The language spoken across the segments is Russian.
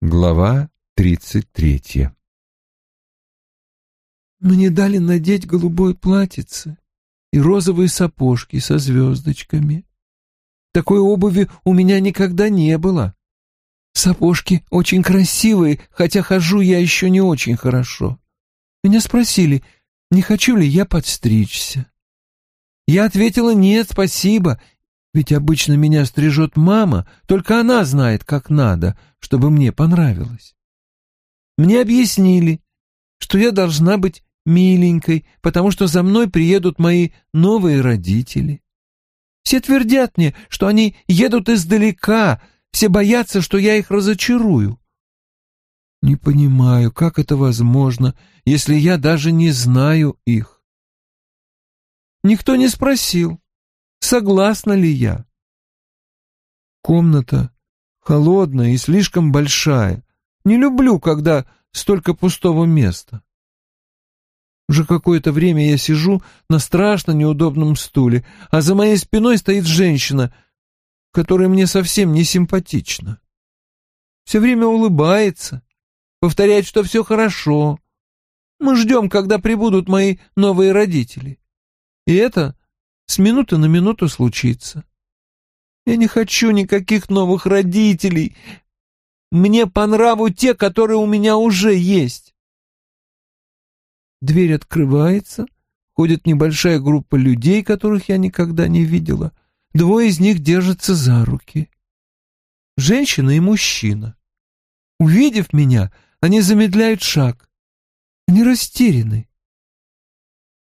Глава тридцать третья Мне дали надеть голубое платьице и розовые сапожки со звездочками. Такой обуви у меня никогда не было. Сапожки очень красивые, хотя хожу я еще не очень хорошо. Меня спросили, не хочу ли я подстричься. Я ответила «нет, спасибо», ведь обычно меня стрижет мама, только она знает, как надо, чтобы мне понравилось. Мне объяснили, что я должна быть миленькой, потому что за мной приедут мои новые родители. Все твердят мне, что они едут издалека, все боятся, что я их разочарую. Не понимаю, как это возможно, если я даже не знаю их. Никто не спросил, согласна ли я. Комната холодная и слишком большая. Не люблю, когда столько пустого места. Уже какое-то время я сижу на страшно неудобном стуле, а за моей спиной стоит женщина, которая мне совсем не симпатична. Все время улыбается, повторяет, что все хорошо. Мы ждем, когда прибудут мои новые родители. И это с минуты на минуту случится. Я не хочу никаких новых родителей. Мне по нраву те, которые у меня уже есть. Дверь открывается, ходит небольшая группа людей, которых я никогда не видела. Двое из них держатся за руки. Женщина и мужчина. Увидев меня, они замедляют шаг. Они растеряны.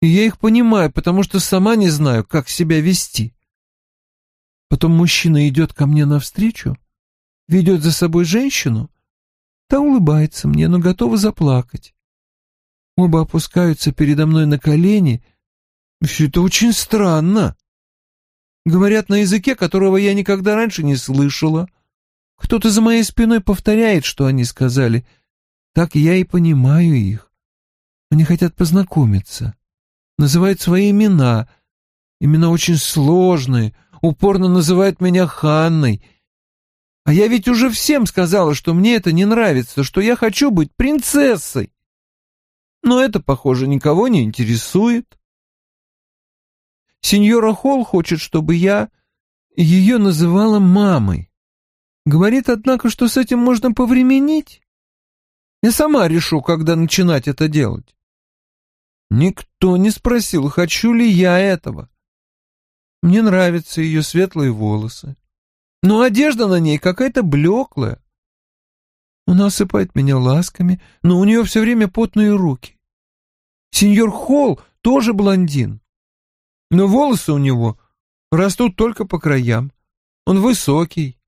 И я их понимаю, потому что сама не знаю, как себя вести. Потом мужчина идет ко мне навстречу, ведет за собой женщину, та улыбается мне, но готова заплакать. Оба опускаются передо мной на колени. Все это очень странно. Говорят на языке, которого я никогда раньше не слышала. Кто-то за моей спиной повторяет, что они сказали. Так я и понимаю их. Они хотят познакомиться называют свои имена. Имена очень сложные, упорно называют меня Ханной. А я ведь уже всем сказала, что мне это не нравится, что я хочу быть принцессой. Но это, похоже, никого не интересует. Сеньора Холл хочет, чтобы я ее называла мамой. Говорит, однако, что с этим можно повременить. Я сама решу, когда начинать это делать. Никто не спросил, хочу ли я этого. Мне нравятся ее светлые волосы. Но одежда на ней какая-то блеклая. Она осыпает меня ласками, но у нее все время потные руки. Сеньор Холл тоже блондин. Но волосы у него растут только по краям. Он высокий,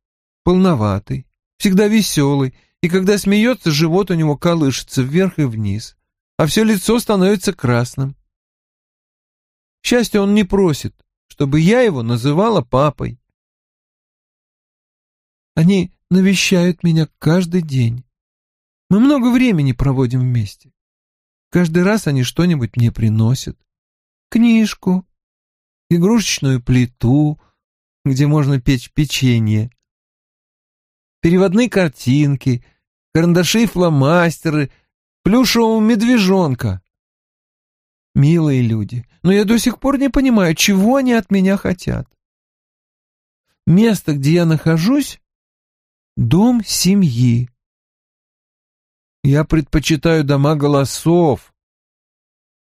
полноватый, всегда веселый, и когда смеется, живот у него колышется вверх и вниз а все лицо становится красным. Счастья он не просит, чтобы я его называла папой. Они навещают меня каждый день. Мы много времени проводим вместе. Каждый раз они что-нибудь мне приносят. Книжку, игрушечную плиту, где можно печь печенье, переводные картинки, карандаши фломастеры, плюшевого медвежонка. Милые люди, но я до сих пор не понимаю, чего они от меня хотят. Место, где я нахожусь — дом семьи. Я предпочитаю дома голосов.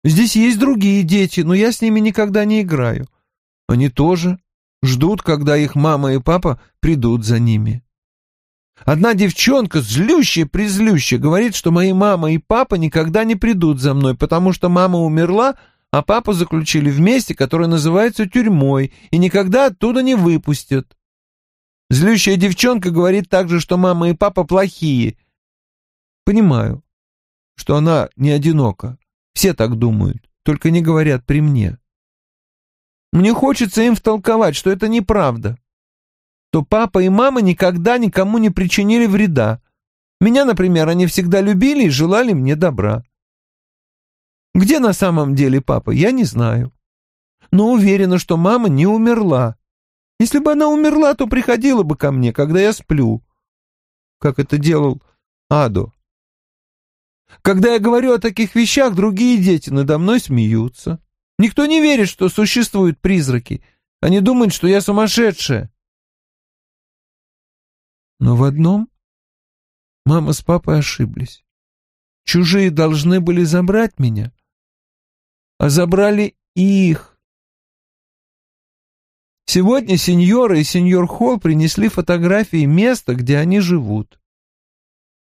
Здесь есть другие дети, но я с ними никогда не играю. Они тоже ждут, когда их мама и папа придут за ними. Одна девчонка, злющая-призлющая, говорит, что мои мама и папа никогда не придут за мной, потому что мама умерла, а папу заключили в месте, которое называется тюрьмой, и никогда оттуда не выпустят. Злющая девчонка говорит также, что мама и папа плохие. Понимаю, что она не одинока. Все так думают, только не говорят при мне. Мне хочется им втолковать, что это неправда что папа и мама никогда никому не причинили вреда. Меня, например, они всегда любили и желали мне добра. Где на самом деле папа, я не знаю. Но уверена, что мама не умерла. Если бы она умерла, то приходила бы ко мне, когда я сплю. Как это делал Адо. Когда я говорю о таких вещах, другие дети надо мной смеются. Никто не верит, что существуют призраки. Они думают, что я сумасшедшая. Но в одном мама с папой ошиблись. Чужие должны были забрать меня, а забрали их. Сегодня сеньора и сеньор Холл принесли фотографии места, где они живут.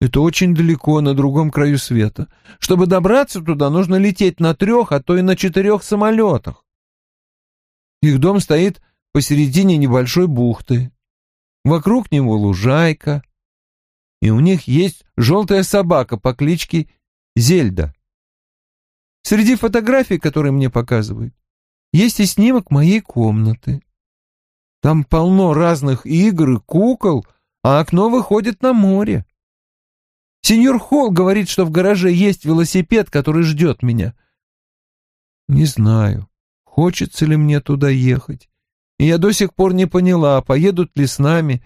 Это очень далеко, на другом краю света. Чтобы добраться туда, нужно лететь на трех, а то и на четырех самолетах. Их дом стоит посередине небольшой бухты. Вокруг него лужайка, и у них есть желтая собака по кличке Зельда. Среди фотографий, которые мне показывают, есть и снимок моей комнаты. Там полно разных игр и кукол, а окно выходит на море. Сеньор Холл говорит, что в гараже есть велосипед, который ждет меня. Не знаю, хочется ли мне туда ехать. И я до сих пор не поняла, поедут ли с нами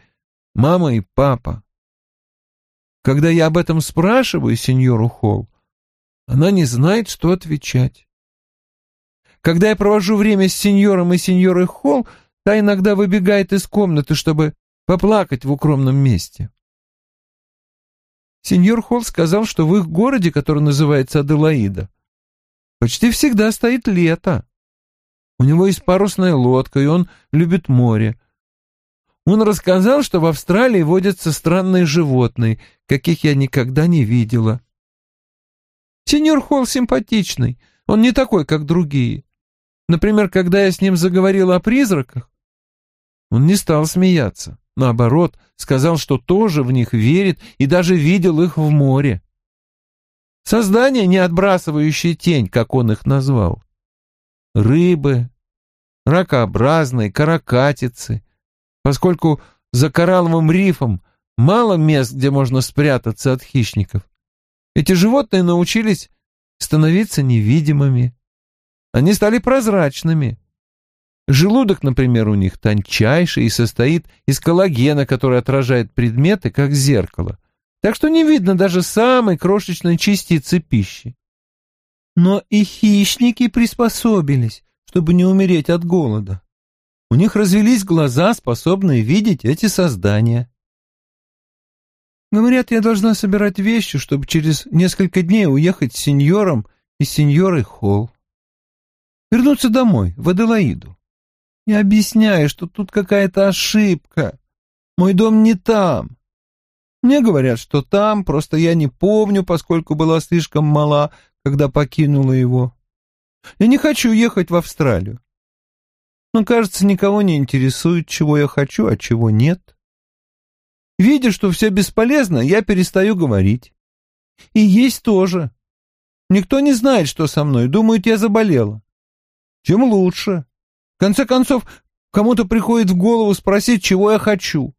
мама и папа. Когда я об этом спрашиваю сеньору Холл, она не знает, что отвечать. Когда я провожу время с сеньором и сеньорой Холл, та иногда выбегает из комнаты, чтобы поплакать в укромном месте. Сеньор Холл сказал, что в их городе, который называется Аделаида, почти всегда стоит лето. У него есть парусная лодка, и он любит море. Он рассказал, что в Австралии водятся странные животные, каких я никогда не видела. Сеньор Холл симпатичный, он не такой, как другие. Например, когда я с ним заговорила о призраках, он не стал смеяться. Наоборот, сказал, что тоже в них верит и даже видел их в море. Создания, не отбрасывающие тень, как он их назвал. Рыбы, ракообразные, каракатицы. Поскольку за коралловым рифом мало мест, где можно спрятаться от хищников, эти животные научились становиться невидимыми. Они стали прозрачными, Желудок, например, у них тончайший и состоит из коллагена, который отражает предметы, как зеркало. Так что не видно даже самой крошечной частицы пищи. Но и хищники приспособились, чтобы не умереть от голода. У них развелись глаза, способные видеть эти создания. Говорят, я должна собирать вещи, чтобы через несколько дней уехать с сеньором и сеньорой Холл. Вернуться домой, в Аделаиду. Не объясняй, что тут какая-то ошибка. Мой дом не там. Мне говорят, что там, просто я не помню, поскольку была слишком мала, когда покинула его. Я не хочу ехать в Австралию. Но, кажется, никого не интересует, чего я хочу, а чего нет. Видя, что все бесполезно, я перестаю говорить. И есть тоже. Никто не знает, что со мной, думают, я заболела. Тем лучше. В конце концов, кому-то приходит в голову спросить, чего я хочу.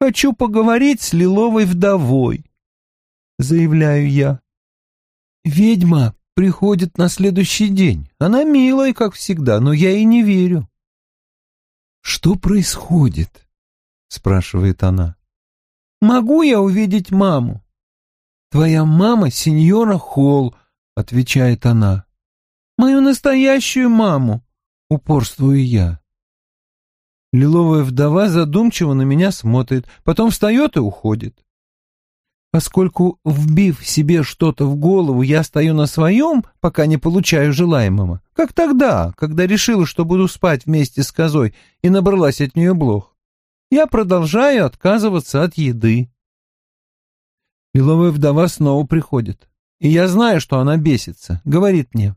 «Хочу поговорить с лиловой вдовой», — заявляю я. «Ведьма приходит на следующий день. Она милая, как всегда, но я ей не верю». «Что происходит?» — спрашивает она. «Могу я увидеть маму?» «Твоя мама — сеньора Холл», — отвечает она. «Мою настоящую маму», упорствую я. Лиловая вдова задумчиво на меня смотрит, потом встает и уходит. Поскольку, вбив себе что-то в голову, я стою на своем, пока не получаю желаемого, как тогда, когда решила, что буду спать вместе с козой и набралась от нее блох, я продолжаю отказываться от еды. Лиловая вдова снова приходит, и я знаю, что она бесится, говорит мне,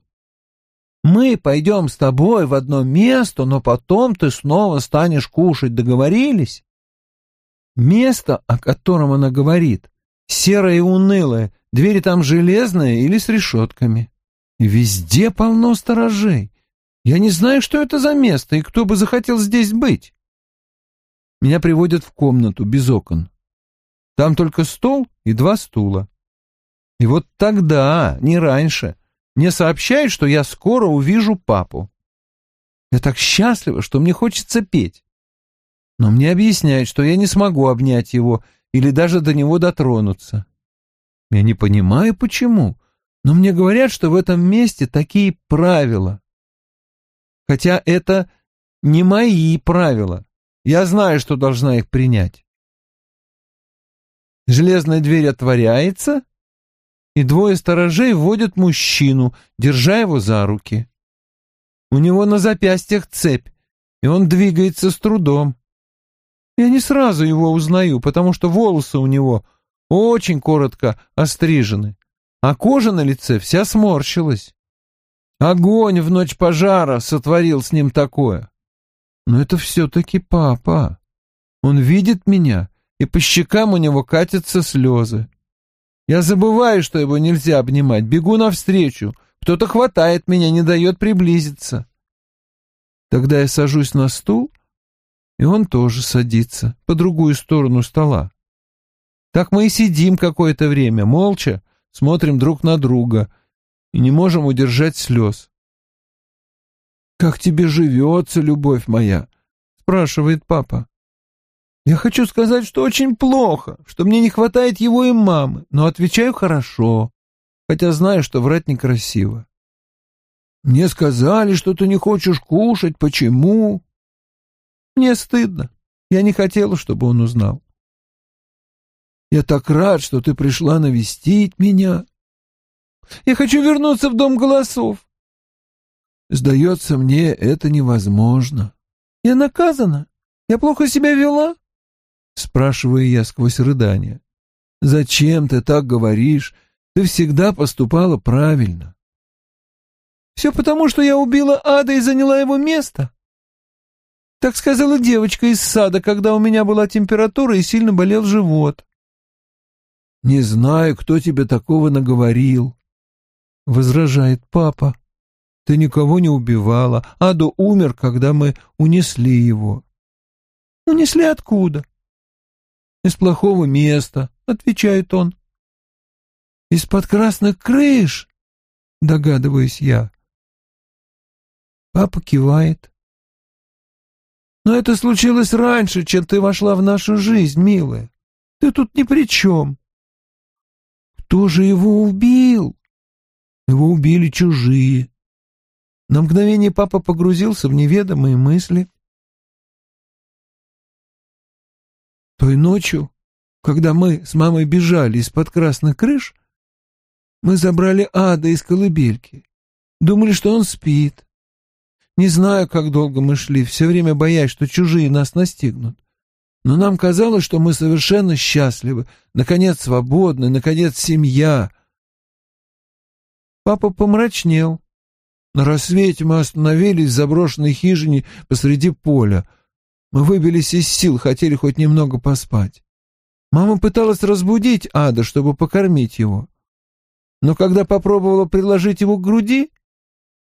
мы пойдем с тобой в одно место, но потом ты снова станешь кушать, договорились? Место, о котором она говорит, серое и унылое, двери там железные или с решетками. Везде полно сторожей. Я не знаю, что это за место и кто бы захотел здесь быть. Меня приводят в комнату без окон. Там только стол и два стула. И вот тогда, не раньше, мне сообщают, что я скоро увижу папу. Я так счастлива, что мне хочется петь. Но мне объясняют, что я не смогу обнять его, или даже до него дотронуться. Я не понимаю, почему, но мне говорят, что в этом месте такие правила. Хотя это не мои правила. Я знаю, что должна их принять. Железная дверь отворяется, и двое сторожей вводят мужчину, держа его за руки. У него на запястьях цепь, и он двигается с трудом. Я не сразу его узнаю, потому что волосы у него очень коротко острижены, а кожа на лице вся сморщилась. Огонь в ночь пожара сотворил с ним такое. Но это все-таки папа. Он видит меня, и по щекам у него катятся слезы. Я забываю, что его нельзя обнимать, бегу навстречу. Кто-то хватает меня, не дает приблизиться. Тогда я сажусь на стул, и он тоже садится по другую сторону стола. Так мы и сидим какое-то время, молча, смотрим друг на друга и не можем удержать слез. «Как тебе живется, любовь моя?» — спрашивает папа. Я хочу сказать, что очень плохо, что мне не хватает его и мамы, но отвечаю хорошо, хотя знаю, что врать некрасиво. Мне сказали, что ты не хочешь кушать. Почему? Мне стыдно. Я не хотела, чтобы он узнал. Я так рад, что ты пришла навестить меня. Я хочу вернуться в дом голосов. Сдается мне, это невозможно. Я наказана. Я плохо себя вела. Спрашиваю я сквозь рыдания. «Зачем ты так говоришь? Ты всегда поступала правильно». «Все потому, что я убила ада и заняла его место», так сказала девочка из сада, когда у меня была температура и сильно болел живот. «Не знаю, кто тебе такого наговорил», — возражает папа. «Ты никого не убивала. Аду умер, когда мы унесли его». «Унесли откуда?» из плохого места, — отвечает он. Из-под красных крыш, догадываюсь я. Папа кивает. Но это случилось раньше, чем ты вошла в нашу жизнь, милая. Ты тут ни при чем. Кто же его убил? Его убили чужие. На мгновение папа погрузился в неведомые мысли. Той ночью, когда мы с мамой бежали из-под красных крыш, мы забрали ада из колыбельки. Думали, что он спит. Не знаю, как долго мы шли, все время боясь, что чужие нас настигнут. Но нам казалось, что мы совершенно счастливы, наконец свободны, наконец семья. Папа помрачнел. На рассвете мы остановились в заброшенной хижине посреди поля — мы выбились из сил, хотели хоть немного поспать. Мама пыталась разбудить Ада, чтобы покормить его. Но когда попробовала приложить его к груди,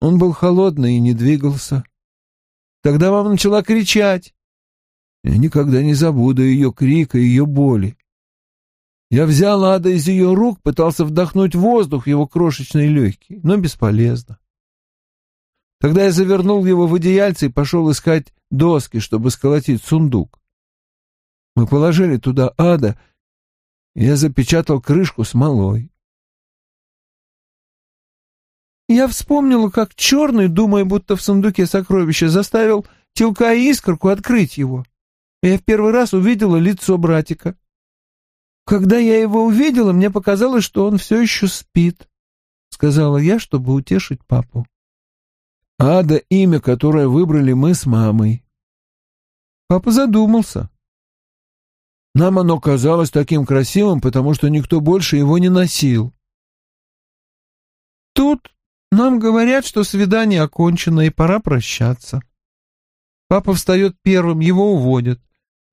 он был холодный и не двигался. Тогда мама начала кричать. Я никогда не забуду ее крика и ее боли. Я взял Ада из ее рук, пытался вдохнуть воздух в его крошечные легкие, но бесполезно. Тогда я завернул его в одеяльце и пошел искать доски, чтобы сколотить сундук. Мы положили туда ада, и я запечатал крышку смолой. Я вспомнила, как черный, думая, будто в сундуке сокровища, заставил телка и искорку открыть его. Я в первый раз увидела лицо братика. Когда я его увидела, мне показалось, что он все еще спит, — сказала я, чтобы утешить папу. Ада — имя, которое выбрали мы с мамой. Папа задумался. Нам оно казалось таким красивым, потому что никто больше его не носил. Тут нам говорят, что свидание окончено и пора прощаться. Папа встает первым, его уводят.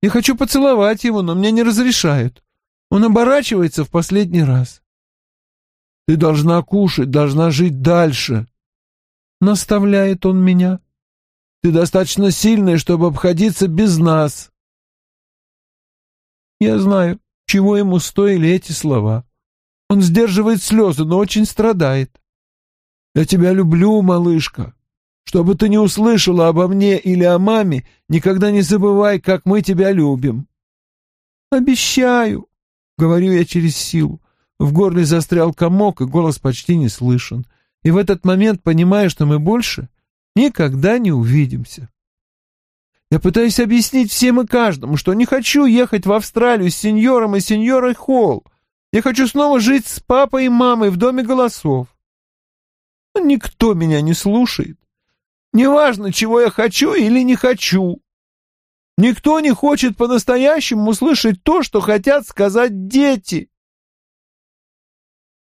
Я хочу поцеловать его, но мне не разрешают. Он оборачивается в последний раз. Ты должна кушать, должна жить дальше, наставляет он меня. Ты достаточно сильная, чтобы обходиться без нас. Я знаю, чего ему стоили эти слова. Он сдерживает слезы, но очень страдает. Я тебя люблю, малышка. Что бы ты ни услышала обо мне или о маме, никогда не забывай, как мы тебя любим. «Обещаю», — говорю я через силу. В горле застрял комок, и голос почти не слышен. И в этот момент понимаю, что мы больше никогда не увидимся. Я пытаюсь объяснить всем и каждому, что не хочу ехать в Австралию с сеньором и сеньорой Холл. Я хочу снова жить с папой и мамой в доме голосов. Никто меня не слушает. Неважно, чего я хочу или не хочу. Никто не хочет по-настоящему услышать то, что хотят сказать дети.